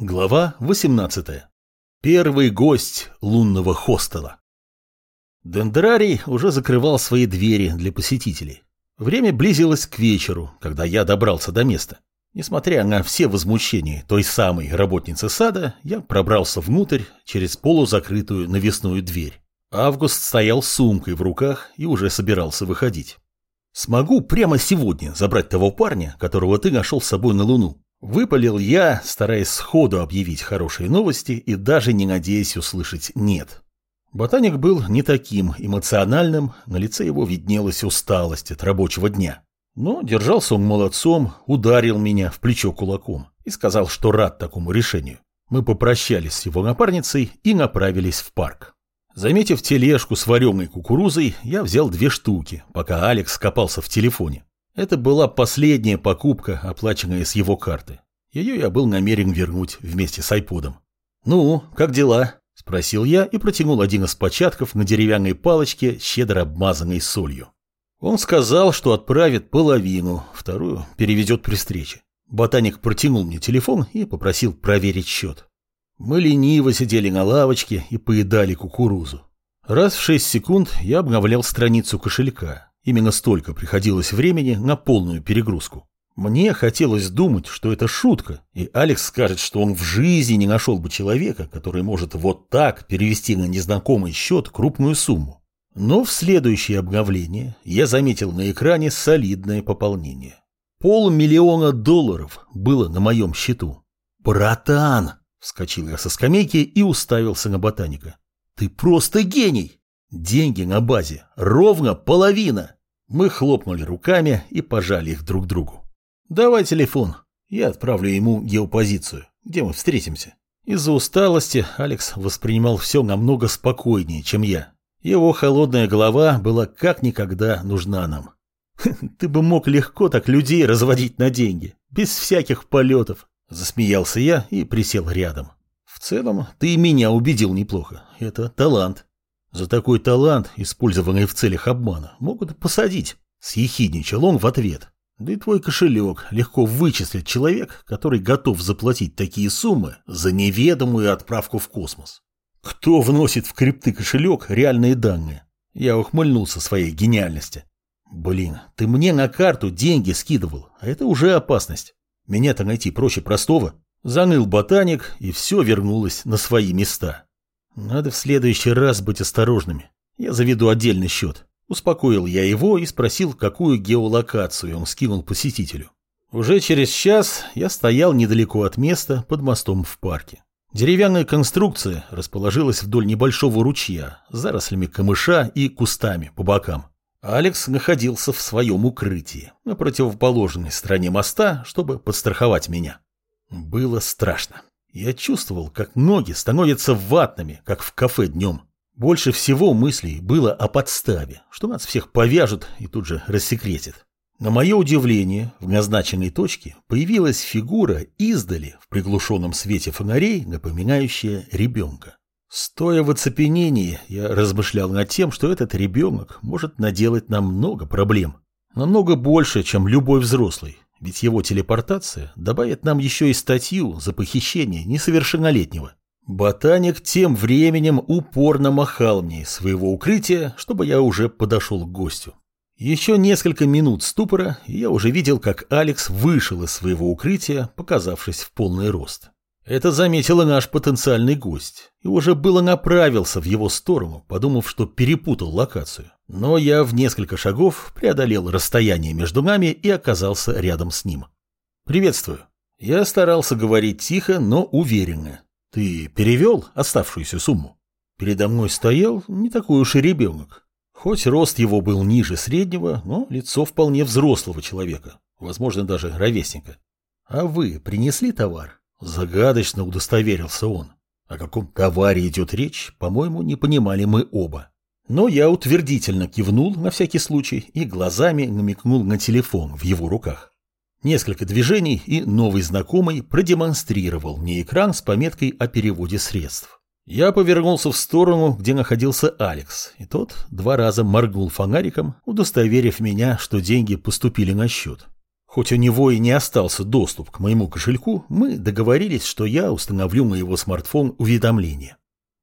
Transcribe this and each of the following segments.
Глава 18. Первый гость лунного хостела. Дендрарий уже закрывал свои двери для посетителей. Время близилось к вечеру, когда я добрался до места. Несмотря на все возмущения той самой работницы сада, я пробрался внутрь через полузакрытую навесную дверь. Август стоял с сумкой в руках и уже собирался выходить. «Смогу прямо сегодня забрать того парня, которого ты нашел с собой на Луну?» Выпалил я, стараясь сходу объявить хорошие новости и даже не надеясь услышать «нет». Ботаник был не таким эмоциональным, на лице его виднелась усталость от рабочего дня. Но держался он молодцом, ударил меня в плечо кулаком и сказал, что рад такому решению. Мы попрощались с его напарницей и направились в парк. Заметив тележку с вареной кукурузой, я взял две штуки, пока Алекс копался в телефоне. Это была последняя покупка, оплаченная с его карты. Ее я был намерен вернуть вместе с айподом. «Ну, как дела?» – спросил я и протянул один из початков на деревянной палочке, щедро обмазанной солью. Он сказал, что отправит половину, вторую переведет при встрече. Ботаник протянул мне телефон и попросил проверить счет. Мы лениво сидели на лавочке и поедали кукурузу. Раз в шесть секунд я обновлял страницу кошелька, Именно столько приходилось времени на полную перегрузку. Мне хотелось думать, что это шутка, и Алекс скажет, что он в жизни не нашел бы человека, который может вот так перевести на незнакомый счет крупную сумму. Но в следующее обновление я заметил на экране солидное пополнение. Полмиллиона долларов было на моем счету. «Братан!» – вскочил я со скамейки и уставился на ботаника. «Ты просто гений! Деньги на базе ровно половина!» Мы хлопнули руками и пожали их друг другу. «Давай телефон. Я отправлю ему геопозицию, где мы встретимся». Из-за усталости Алекс воспринимал все намного спокойнее, чем я. Его холодная голова была как никогда нужна нам. «Ты бы мог легко так людей разводить на деньги, без всяких полетов», – засмеялся я и присел рядом. «В целом, ты меня убедил неплохо. Это талант». За такой талант, использованный в целях обмана, могут посадить. Съехидничал он в ответ. Да и твой кошелек легко вычислит человек, который готов заплатить такие суммы за неведомую отправку в космос. Кто вносит в крипты кошелек реальные данные? Я ухмыльнулся своей гениальности. Блин, ты мне на карту деньги скидывал, а это уже опасность. Меня-то найти проще простого. Заныл ботаник, и все вернулось на свои места. Надо в следующий раз быть осторожными. Я заведу отдельный счет. Успокоил я его и спросил, какую геолокацию он скинул посетителю. Уже через час я стоял недалеко от места под мостом в парке. Деревянная конструкция расположилась вдоль небольшого ручья зарослями камыша и кустами по бокам. Алекс находился в своем укрытии на противоположной стороне моста, чтобы подстраховать меня. Было страшно. Я чувствовал, как ноги становятся ватными, как в кафе днем. Больше всего мыслей было о подставе, что нас всех повяжут и тут же рассекретят. На мое удивление, в назначенной точке появилась фигура издали в приглушенном свете фонарей, напоминающая ребенка. Стоя в оцепенении, я размышлял над тем, что этот ребенок может наделать нам много проблем. Намного больше, чем любой взрослый, ведь его телепортация добавит нам еще и статью за похищение несовершеннолетнего. Ботаник тем временем упорно махал мне из своего укрытия, чтобы я уже подошел к гостю. Еще несколько минут ступора, и я уже видел, как Алекс вышел из своего укрытия, показавшись в полный рост. Это заметил наш потенциальный гость и уже было направился в его сторону, подумав, что перепутал локацию. Но я в несколько шагов преодолел расстояние между нами и оказался рядом с ним. «Приветствую». Я старался говорить тихо, но уверенно. «Ты перевел оставшуюся сумму?» Передо мной стоял не такой уж и ребенок. Хоть рост его был ниже среднего, но лицо вполне взрослого человека, возможно, даже ровесника. «А вы принесли товар?» Загадочно удостоверился он. О каком товаре идет речь, по-моему, не понимали мы оба. Но я утвердительно кивнул на всякий случай и глазами намекнул на телефон в его руках. Несколько движений, и новый знакомый продемонстрировал мне экран с пометкой о переводе средств. Я повернулся в сторону, где находился Алекс, и тот два раза моргнул фонариком, удостоверив меня, что деньги поступили на счет. Хоть у него и не остался доступ к моему кошельку, мы договорились, что я установлю на его смартфон уведомления.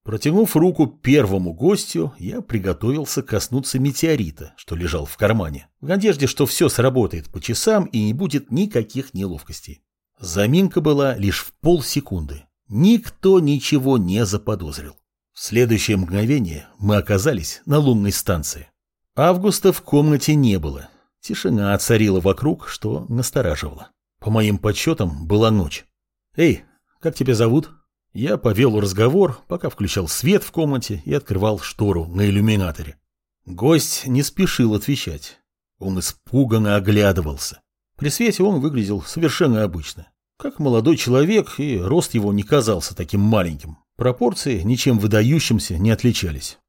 Протянув руку первому гостю, я приготовился коснуться метеорита, что лежал в кармане, в надежде, что все сработает по часам и не будет никаких неловкостей. Заминка была лишь в полсекунды. Никто ничего не заподозрил. В следующее мгновение мы оказались на лунной станции. Августа в комнате не было. Тишина царила вокруг, что настораживало. По моим подсчетам, была ночь. «Эй, как тебя зовут?» Я повел разговор, пока включал свет в комнате и открывал штору на иллюминаторе. Гость не спешил отвечать. Он испуганно оглядывался. При свете он выглядел совершенно обычно. Как молодой человек, и рост его не казался таким маленьким. Пропорции ничем выдающимся не отличались.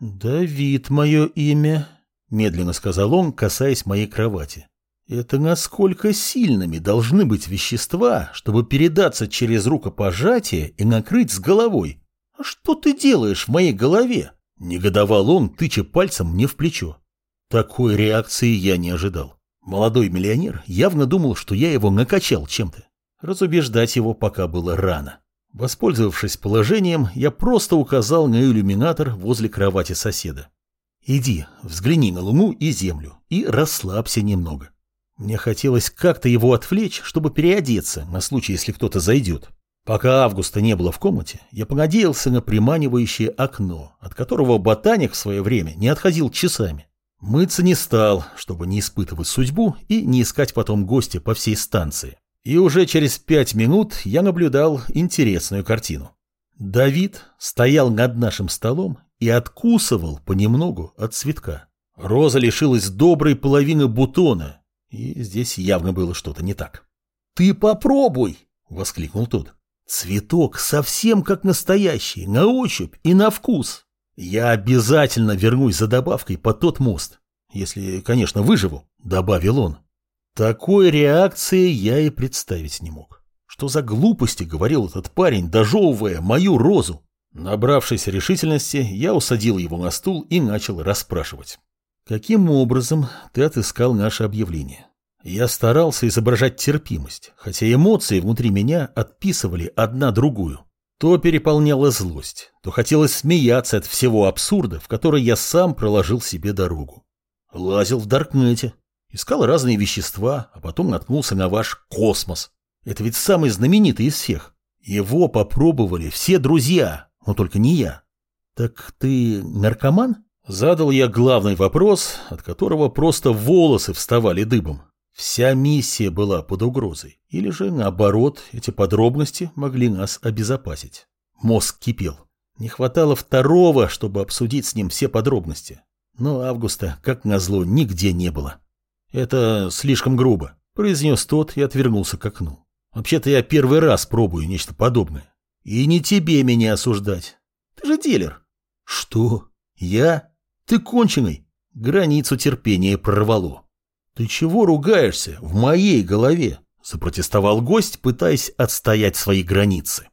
«Давид мое имя», — медленно сказал он, касаясь моей кровати. Это насколько сильными должны быть вещества, чтобы передаться через рукопожатие и накрыть с головой? А что ты делаешь в моей голове? Негодовал он, тыча пальцем мне в плечо. Такой реакции я не ожидал. Молодой миллионер явно думал, что я его накачал чем-то. Разубеждать его пока было рано. Воспользовавшись положением, я просто указал на иллюминатор возле кровати соседа. «Иди, взгляни на Луну и Землю и расслабься немного. Мне хотелось как-то его отвлечь, чтобы переодеться, на случай, если кто-то зайдет. Пока Августа не было в комнате, я понадеялся на приманивающее окно, от которого ботаник в свое время не отходил часами. Мыться не стал, чтобы не испытывать судьбу и не искать потом гостя по всей станции. И уже через пять минут я наблюдал интересную картину. Давид стоял над нашим столом и откусывал понемногу от цветка. Роза лишилась доброй половины бутона, и здесь явно было что-то не так. «Ты попробуй!» — воскликнул тот. «Цветок совсем как настоящий, на ощупь и на вкус. Я обязательно вернусь за добавкой под тот мост, если, конечно, выживу», — добавил он. Такой реакции я и представить не мог. Что за глупости говорил этот парень, дожевывая мою розу? Набравшись решительности, я усадил его на стул и начал расспрашивать. Каким образом ты отыскал наше объявление? Я старался изображать терпимость, хотя эмоции внутри меня отписывали одна другую. То переполняла злость, то хотелось смеяться от всего абсурда, в который я сам проложил себе дорогу. Лазил в Даркнете, искал разные вещества, а потом наткнулся на ваш космос. Это ведь самый знаменитый из всех. Его попробовали все друзья, но только не я. Так ты наркоман? Задал я главный вопрос, от которого просто волосы вставали дыбом. Вся миссия была под угрозой. Или же, наоборот, эти подробности могли нас обезопасить. Мозг кипел. Не хватало второго, чтобы обсудить с ним все подробности. Но Августа, как назло, нигде не было. «Это слишком грубо», — произнес тот и отвернулся к окну. «Вообще-то я первый раз пробую нечто подобное. И не тебе меня осуждать. Ты же дилер». «Что? Я?» Ты конченый. Границу терпения прорвало. Ты чего ругаешься в моей голове? Запротестовал гость, пытаясь отстоять свои границы.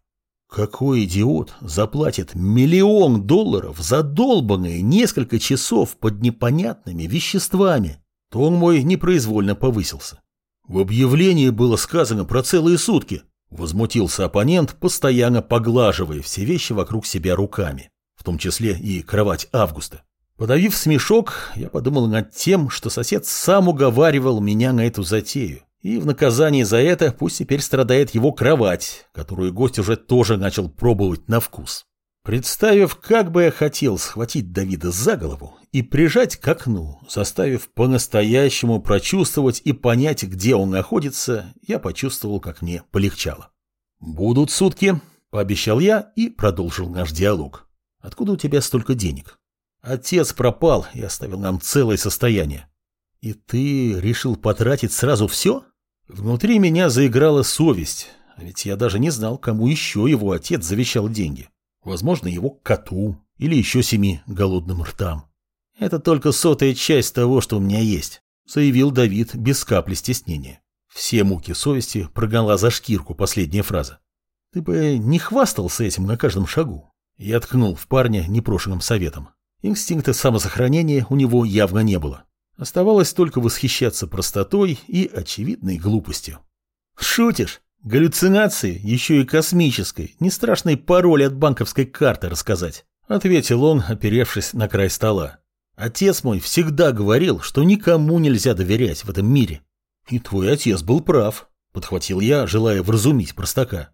Какой идиот заплатит миллион долларов за долбанные несколько часов под непонятными веществами? Тон мой непроизвольно повысился. В объявлении было сказано про целые сутки. Возмутился оппонент, постоянно поглаживая все вещи вокруг себя руками, в том числе и кровать Августа. Подавив смешок, я подумал над тем, что сосед сам уговаривал меня на эту затею. И в наказание за это пусть теперь страдает его кровать, которую гость уже тоже начал пробовать на вкус. Представив, как бы я хотел схватить Давида за голову и прижать к окну, заставив по-настоящему прочувствовать и понять, где он находится, я почувствовал, как мне полегчало. «Будут сутки», — пообещал я и продолжил наш диалог. «Откуда у тебя столько денег?» Отец пропал и оставил нам целое состояние. И ты решил потратить сразу все? Внутри меня заиграла совесть, а ведь я даже не знал, кому еще его отец завещал деньги. Возможно, его коту или еще семи голодным ртам. Это только сотая часть того, что у меня есть, заявил Давид без капли стеснения. Все муки совести прогнала за шкирку последняя фраза. Ты бы не хвастался этим на каждом шагу. Я ткнул в парня непрошенным советом. Инстинкта самосохранения у него явно не было. Оставалось только восхищаться простотой и очевидной глупостью. «Шутишь? Галлюцинации, еще и космической, не страшный пароль от банковской карты рассказать», ответил он, оперевшись на край стола. «Отец мой всегда говорил, что никому нельзя доверять в этом мире». «И твой отец был прав», подхватил я, желая вразумить простака.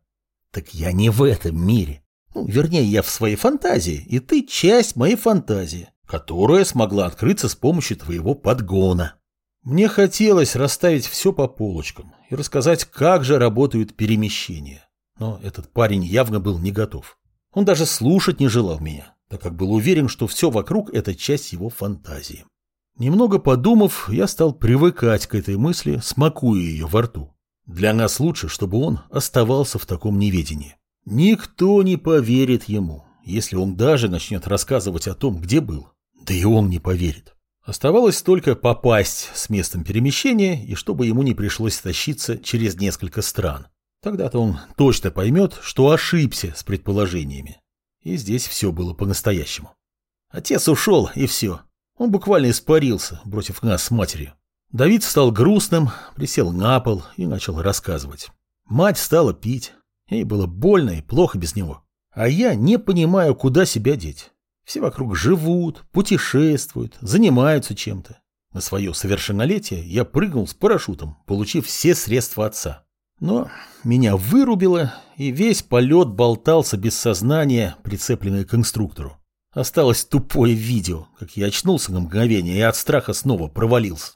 «Так я не в этом мире. Ну, вернее, я в своей фантазии, и ты часть моей фантазии, которая смогла открыться с помощью твоего подгона. Мне хотелось расставить все по полочкам и рассказать, как же работают перемещения. Но этот парень явно был не готов. Он даже слушать не желал меня, так как был уверен, что все вокруг – это часть его фантазии. Немного подумав, я стал привыкать к этой мысли, смакуя ее во рту. Для нас лучше, чтобы он оставался в таком неведении. Никто не поверит ему, если он даже начнет рассказывать о том, где был. Да и он не поверит. Оставалось только попасть с местом перемещения, и чтобы ему не пришлось тащиться через несколько стран. Тогда-то он точно поймет, что ошибся с предположениями. И здесь все было по-настоящему. Отец ушел, и все. Он буквально испарился, бросив нас с матерью. Давид стал грустным, присел на пол и начал рассказывать. Мать стала пить, Ей было больно и плохо без него. А я не понимаю, куда себя деть. Все вокруг живут, путешествуют, занимаются чем-то. На свое совершеннолетие я прыгнул с парашютом, получив все средства отца. Но меня вырубило, и весь полет болтался без сознания, прицепленный к инструктору. Осталось тупое видео, как я очнулся на мгновение и от страха снова провалился.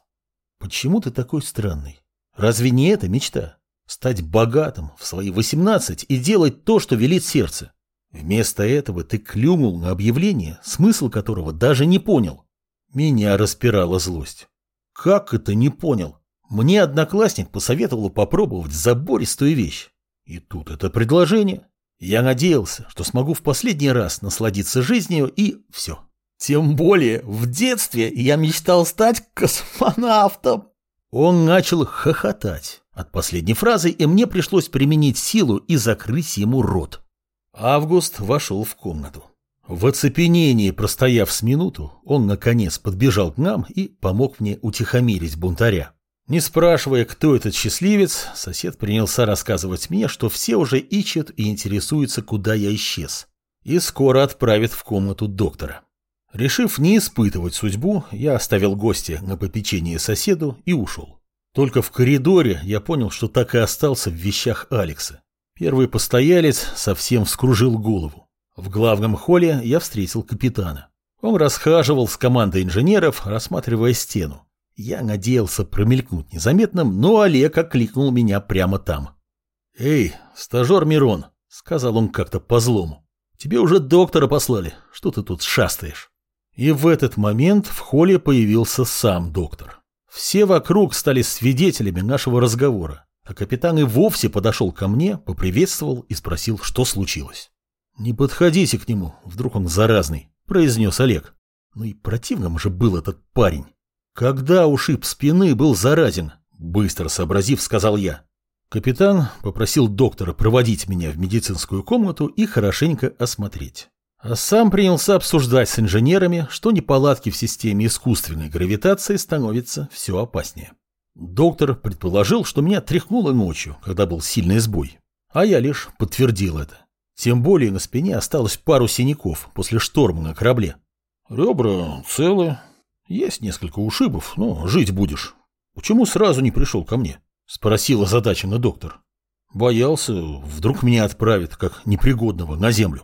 Почему ты такой странный? Разве не это мечта? Стать богатым в свои 18 и делать то, что велит сердце. Вместо этого ты клюнул на объявление, смысл которого даже не понял. Меня распирала злость. Как это не понял? Мне одноклассник посоветовал попробовать забористую вещь. И тут это предложение. Я надеялся, что смогу в последний раз насладиться жизнью и все. Тем более в детстве я мечтал стать космонавтом. Он начал хохотать от последней фразы, и мне пришлось применить силу и закрыть ему рот. Август вошел в комнату. В оцепенении, простояв с минуту, он, наконец, подбежал к нам и помог мне утихомирить бунтаря. Не спрашивая, кто этот счастливец, сосед принялся рассказывать мне, что все уже ищут и интересуются, куда я исчез, и скоро отправят в комнату доктора. Решив не испытывать судьбу, я оставил гостя на попечение соседу и ушел. Только в коридоре я понял, что так и остался в вещах Алекса. Первый постоялец совсем вскружил голову. В главном холле я встретил капитана. Он расхаживал с командой инженеров, рассматривая стену. Я надеялся промелькнуть незаметным, но Олег окликнул меня прямо там. «Эй, стажер Мирон», — сказал он как-то по-злому, — «тебе уже доктора послали, что ты тут шастаешь?» И в этот момент в холле появился сам доктор. Все вокруг стали свидетелями нашего разговора, а капитан и вовсе подошел ко мне, поприветствовал и спросил, что случилось. «Не подходите к нему, вдруг он заразный», — произнес Олег. Ну и противным же был этот парень. «Когда ушиб спины был заразен?» — быстро сообразив, сказал я. Капитан попросил доктора проводить меня в медицинскую комнату и хорошенько осмотреть. А сам принялся обсуждать с инженерами, что неполадки в системе искусственной гравитации становятся все опаснее. Доктор предположил, что меня тряхнуло ночью, когда был сильный сбой. А я лишь подтвердил это. Тем более на спине осталось пару синяков после шторма на корабле. Ребра целы. Есть несколько ушибов, но жить будешь. Почему сразу не пришел ко мне? Спросил озадаченно доктор. Боялся, вдруг меня отправят, как непригодного, на землю.